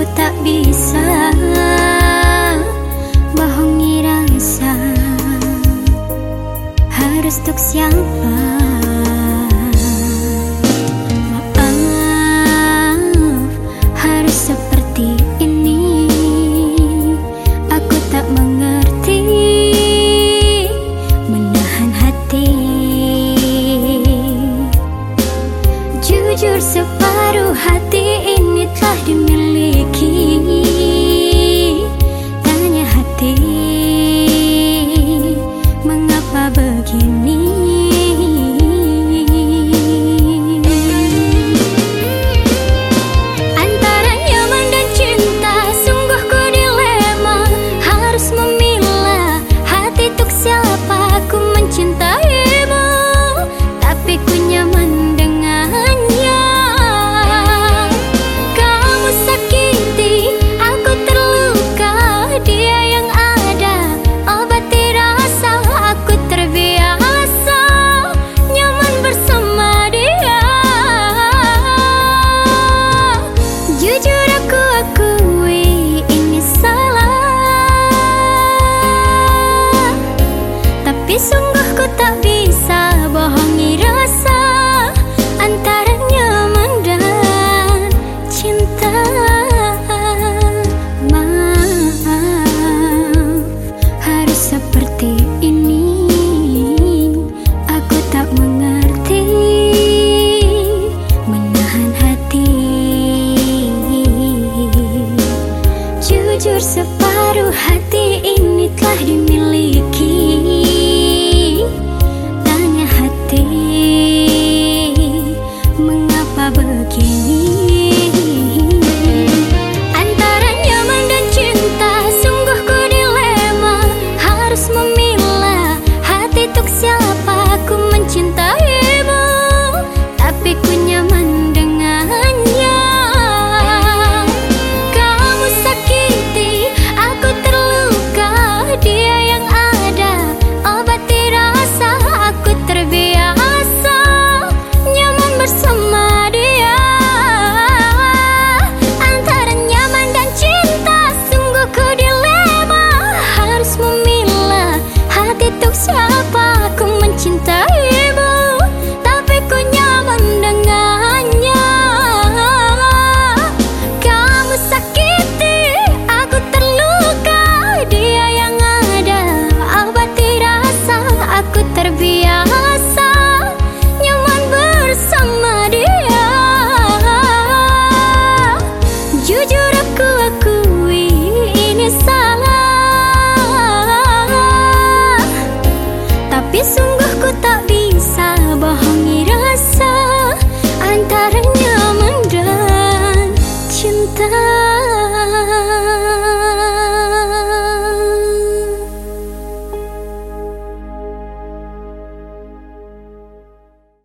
Ku tak bisa bohongi rasa. Harus tuk siapa? Maaf harus seperti ini. Aku tak mengerti Menahan hati. Jujur separuh hati ini telah dimiliki. Separuh hati ini telah dimiliki. siapa aku mencintai?